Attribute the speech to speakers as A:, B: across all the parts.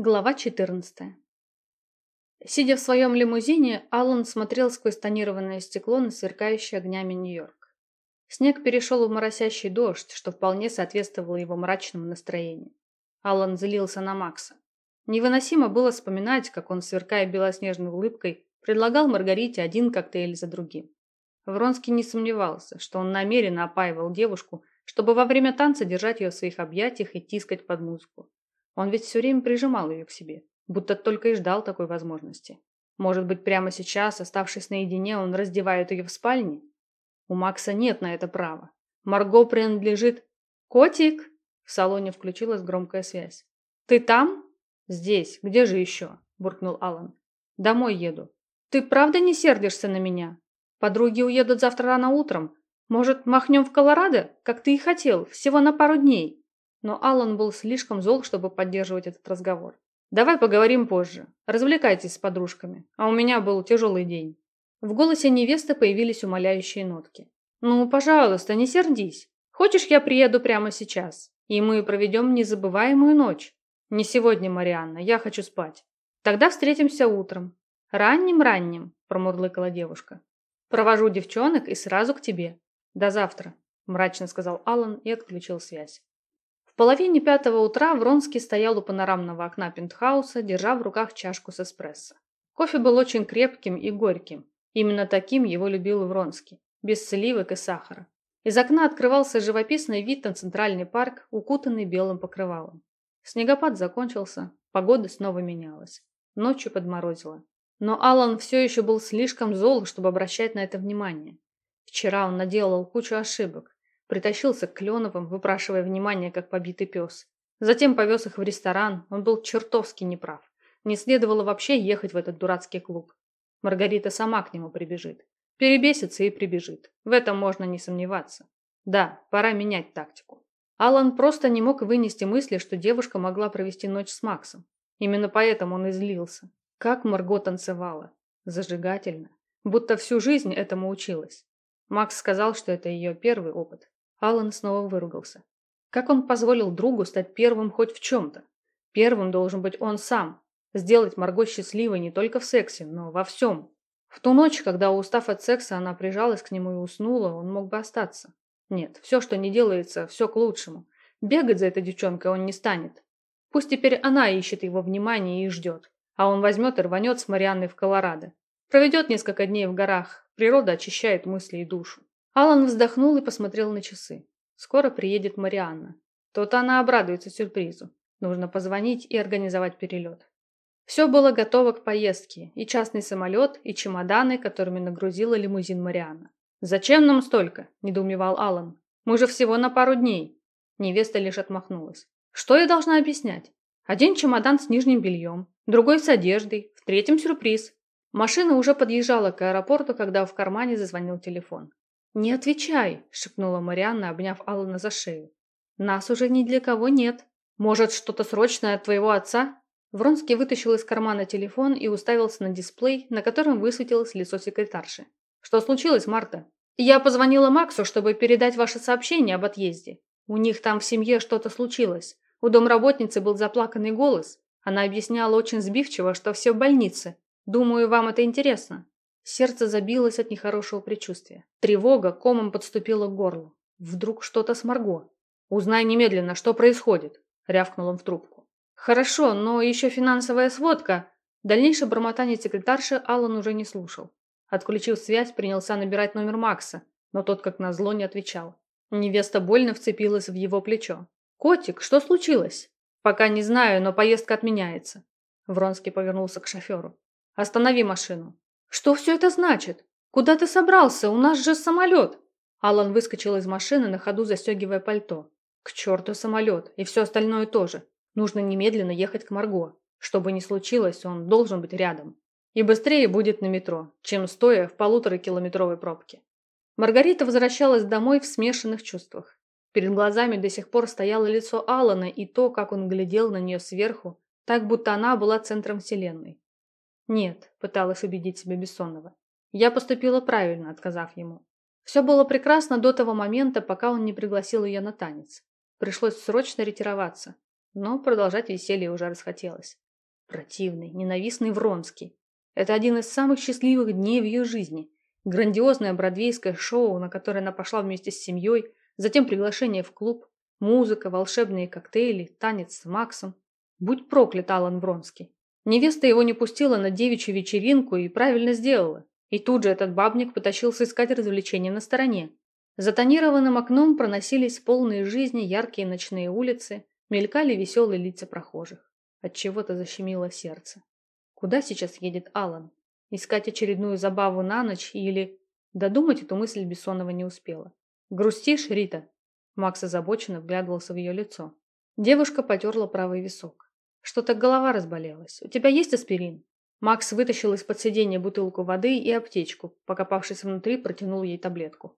A: Глава 14. Сидя в своем лимузине, Аллан смотрел сквозь тонированное стекло на сверкающий огнями Нью-Йорк. Снег перешел в моросящий дождь, что вполне соответствовало его мрачному настроению. Аллан злился на Макса. Невыносимо было вспоминать, как он, сверкая белоснежной улыбкой, предлагал Маргарите один коктейль за другим. Вронский не сомневался, что он намеренно опаивал девушку, чтобы во время танца держать ее в своих объятиях и тискать под музыку. Он ведь все время прижимал ее к себе, будто только и ждал такой возможности. Может быть, прямо сейчас, оставшись наедине, он раздевает ее в спальне? У Макса нет на это права. Марго принадлежит... «Котик!» В салоне включилась громкая связь. «Ты там?» «Здесь. Где же еще?» буркнул Алан. «Домой еду». «Ты правда не сердишься на меня? Подруги уедут завтра рано утром. Может, махнем в Колорадо, как ты и хотел, всего на пару дней?» Но Аллан был слишком зол, чтобы поддерживать этот разговор. «Давай поговорим позже. Развлекайтесь с подружками. А у меня был тяжелый день». В голосе невесты появились умоляющие нотки. «Ну, пожалуйста, не сердись. Хочешь, я приеду прямо сейчас, и мы проведем незабываемую ночь?» «Не сегодня, Марианна, я хочу спать». «Тогда встретимся утром». «Ранним-ранним», – промурлыкала девушка. «Провожу девчонок и сразу к тебе. До завтра», – мрачно сказал Аллан и отключил связь половине пятого утра Вронский стоял у панорамного окна пентхауса, держа в руках чашку с эспрессо. Кофе был очень крепким и горьким. Именно таким его любил Вронский, без сливок и сахара. Из окна открывался живописный вид на центральный парк, укутанный белым покрывалом. Снегопад закончился, погода снова менялась. Ночью подморозило. Но Алан все еще был слишком зол, чтобы обращать на это внимание. Вчера он наделал кучу ошибок, Притащился к Кленовым, выпрашивая внимание, как побитый пес. Затем повез их в ресторан. Он был чертовски неправ. Не следовало вообще ехать в этот дурацкий клуб. Маргарита сама к нему прибежит. Перебесится и прибежит. В этом можно не сомневаться. Да, пора менять тактику. Алан просто не мог вынести мысли, что девушка могла провести ночь с Максом. Именно поэтому он излился. Как Марго танцевала. Зажигательно. Будто всю жизнь этому училась. Макс сказал, что это ее первый опыт. Алан снова выругался. Как он позволил другу стать первым хоть в чем-то? Первым должен быть он сам. Сделать Марго счастливой не только в сексе, но во всем. В ту ночь, когда, устав от секса, она прижалась к нему и уснула, он мог бы остаться. Нет, все, что не делается, все к лучшему. Бегать за этой девчонкой он не станет. Пусть теперь она ищет его внимание и ждет, а он возьмет и рванет с Марианной в Колорадо. Проведет несколько дней в горах, природа очищает мысли и душу. Алан вздохнул и посмотрел на часы. Скоро приедет Марианна. То-то она обрадуется сюрпризу. Нужно позвонить и организовать перелет. Все было готово к поездке. И частный самолет, и чемоданы, которыми нагрузила лимузин Марианна. «Зачем нам столько?» – недоумевал Алан. «Мы же всего на пару дней». Невеста лишь отмахнулась. «Что я должна объяснять? Один чемодан с нижним бельем, другой с одеждой, в третьем сюрприз». Машина уже подъезжала к аэропорту, когда в кармане зазвонил телефон. «Не отвечай!» – шепнула Марианна, обняв Алана за шею. «Нас уже ни для кого нет. Может, что-то срочное от твоего отца?» Вронский вытащил из кармана телефон и уставился на дисплей, на котором высветилось лицо секретарши. «Что случилось, Марта?» «Я позвонила Максу, чтобы передать ваше сообщение об отъезде. У них там в семье что-то случилось. У домработницы был заплаканный голос. Она объясняла очень сбивчиво, что все в больнице. Думаю, вам это интересно». Сердце забилось от нехорошего предчувствия. Тревога комом подступила к горлу. Вдруг что-то с Марго. «Узнай немедленно, что происходит», — рявкнул он в трубку. «Хорошо, но еще финансовая сводка». Дальнейшее бормотание секретарши Аллан уже не слушал. Отключив связь, принялся набирать номер Макса, но тот, как назло, не отвечал. Невеста больно вцепилась в его плечо. «Котик, что случилось?» «Пока не знаю, но поездка отменяется». Вронский повернулся к шоферу. «Останови машину. «Что все это значит? Куда ты собрался? У нас же самолет!» Алан выскочил из машины, на ходу застегивая пальто. «К черту самолет! И все остальное тоже. Нужно немедленно ехать к Марго. Что бы ни случилось, он должен быть рядом. И быстрее будет на метро, чем стоя в полуторакилометровой пробке». Маргарита возвращалась домой в смешанных чувствах. Перед глазами до сих пор стояло лицо Алана и то, как он глядел на нее сверху, так будто она была центром вселенной. «Нет», – пыталась убедить себя Бессонова. «Я поступила правильно, отказав ему. Все было прекрасно до того момента, пока он не пригласил ее на танец. Пришлось срочно ретироваться, но продолжать веселье уже расхотелось. Противный, ненавистный Вронский. Это один из самых счастливых дней в ее жизни. Грандиозное бродвейское шоу, на которое она пошла вместе с семьей, затем приглашение в клуб, музыка, волшебные коктейли, танец с Максом. Будь проклят Алан Вронский. Невеста его не пустила на девичью вечеринку и правильно сделала. И тут же этот бабник потащился искать развлечения на стороне. За тонированным окном проносились полные жизни яркие ночные улицы, мелькали веселые лица прохожих. От чего-то защемило сердце. Куда сейчас едет Алан? Искать очередную забаву на ночь или... Додумать эту мысль Бессонова не успела. «Грустишь, Рита?» Макс озабоченно вглядывался в ее лицо. Девушка потерла правый висок. «Что-то голова разболелась. У тебя есть аспирин?» Макс вытащил из-под сиденья бутылку воды и аптечку, покопавшись внутри, протянул ей таблетку.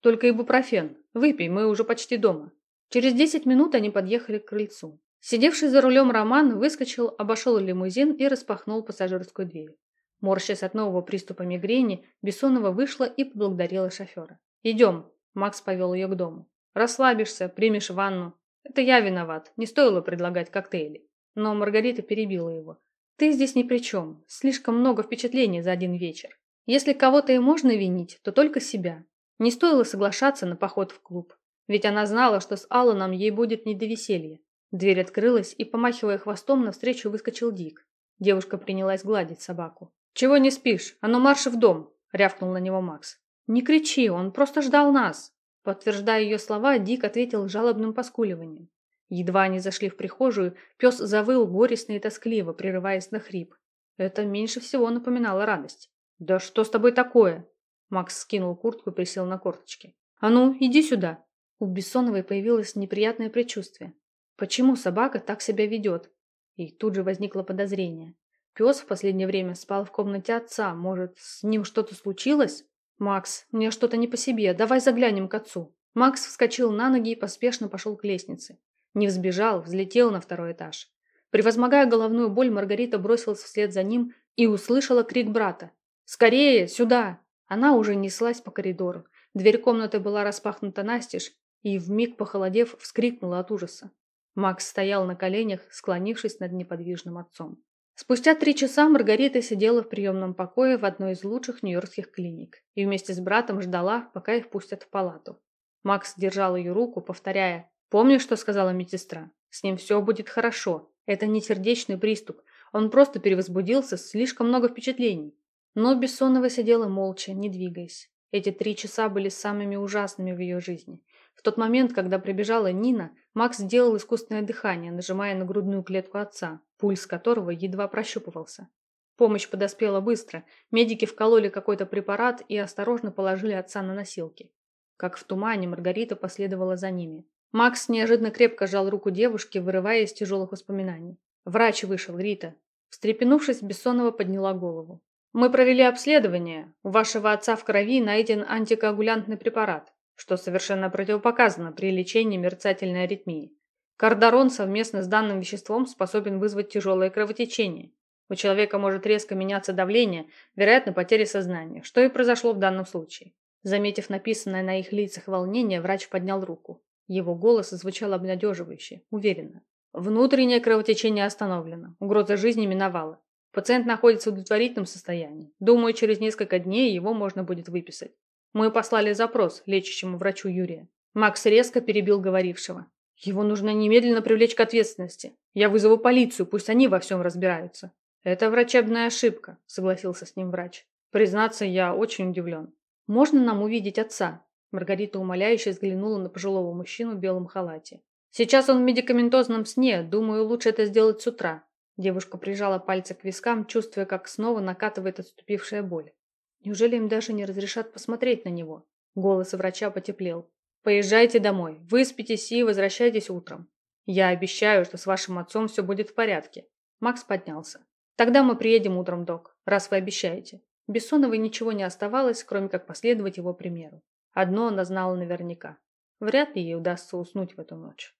A: «Только ибупрофен. Выпей, мы уже почти дома». Через десять минут они подъехали к крыльцу. Сидевший за рулем Роман выскочил, обошел лимузин и распахнул пассажирскую дверь. Морщась от нового приступа мигрени, Бессонова вышла и поблагодарила шофера. «Идем», – Макс повел ее к дому. «Расслабишься, примешь ванну. Это я виноват, не стоило предлагать коктейли». Но Маргарита перебила его. Ты здесь ни при чем. Слишком много впечатлений за один вечер. Если кого-то и можно винить, то только себя. Не стоило соглашаться на поход в клуб. Ведь она знала, что с Алланом ей будет не до веселья. Дверь открылась, и, помахивая хвостом, навстречу выскочил Дик. Девушка принялась гладить собаку. «Чего не спишь? А ну марш в дом!» – рявкнул на него Макс. «Не кричи, он просто ждал нас!» Подтверждая ее слова, Дик ответил жалобным поскуливанием. Едва они зашли в прихожую, пес завыл горестно и тоскливо, прерываясь на хрип. Это меньше всего напоминало радость. «Да что с тобой такое?» Макс скинул куртку и присел на корточки. «А ну, иди сюда!» У Бессоновой появилось неприятное предчувствие. Почему собака так себя ведет? И тут же возникло подозрение. Пес в последнее время спал в комнате отца. Может, с ним что-то случилось? Макс, мне что-то не по себе. Давай заглянем к отцу. Макс вскочил на ноги и поспешно пошел к лестнице. Не взбежал, взлетел на второй этаж. Превозмогая головную боль, Маргарита бросилась вслед за ним и услышала крик брата. «Скорее, сюда!» Она уже неслась по коридору. Дверь комнаты была распахнута настежь, и, вмиг похолодев, вскрикнула от ужаса. Макс стоял на коленях, склонившись над неподвижным отцом. Спустя три часа Маргарита сидела в приемном покое в одной из лучших нью-йоркских клиник и вместе с братом ждала, пока их пустят в палату. Макс держал ее руку, повторяя Помнишь, что сказала медсестра? С ним все будет хорошо. Это не сердечный приступ. Он просто перевозбудился, слишком много впечатлений. Но Бессонова сидела молча, не двигаясь. Эти три часа были самыми ужасными в ее жизни. В тот момент, когда прибежала Нина, Макс сделал искусственное дыхание, нажимая на грудную клетку отца, пульс которого едва прощупывался. Помощь подоспела быстро. Медики вкололи какой-то препарат и осторожно положили отца на носилки. Как в тумане, Маргарита последовала за ними. Макс неожиданно крепко сжал руку девушки, вырывая из тяжелых воспоминаний. Врач вышел, Рита. Встрепенувшись, Бессонова подняла голову. «Мы провели обследование. У вашего отца в крови найден антикоагулянтный препарат, что совершенно противопоказано при лечении мерцательной аритмии. Кардарон совместно с данным веществом способен вызвать тяжелое кровотечение. У человека может резко меняться давление, вероятно, потеря сознания, что и произошло в данном случае. Заметив написанное на их лицах волнение, врач поднял руку. Его голос звучал обнадеживающе, уверенно. Внутреннее кровотечение остановлено. Угроза жизни миновала. Пациент находится в удовлетворительном состоянии. Думаю, через несколько дней его можно будет выписать. Мы послали запрос лечащему врачу Юрия. Макс резко перебил говорившего. Его нужно немедленно привлечь к ответственности. Я вызову полицию, пусть они во всем разбираются. Это врачебная ошибка, согласился с ним врач. Признаться, я очень удивлен. Можно нам увидеть отца? Маргарита умоляюще взглянула на пожилого мужчину в белом халате. «Сейчас он в медикаментозном сне. Думаю, лучше это сделать с утра». Девушка прижала пальцы к вискам, чувствуя, как снова накатывает отступившая боль. Неужели им даже не разрешат посмотреть на него? Голос врача потеплел. «Поезжайте домой, выспитесь и возвращайтесь утром. Я обещаю, что с вашим отцом все будет в порядке». Макс поднялся. «Тогда мы приедем утром, док, раз вы обещаете». Бессоновой ничего не оставалось, кроме как последовать его примеру. Одно она знала наверняка. Вряд ли ей удастся уснуть в эту ночь.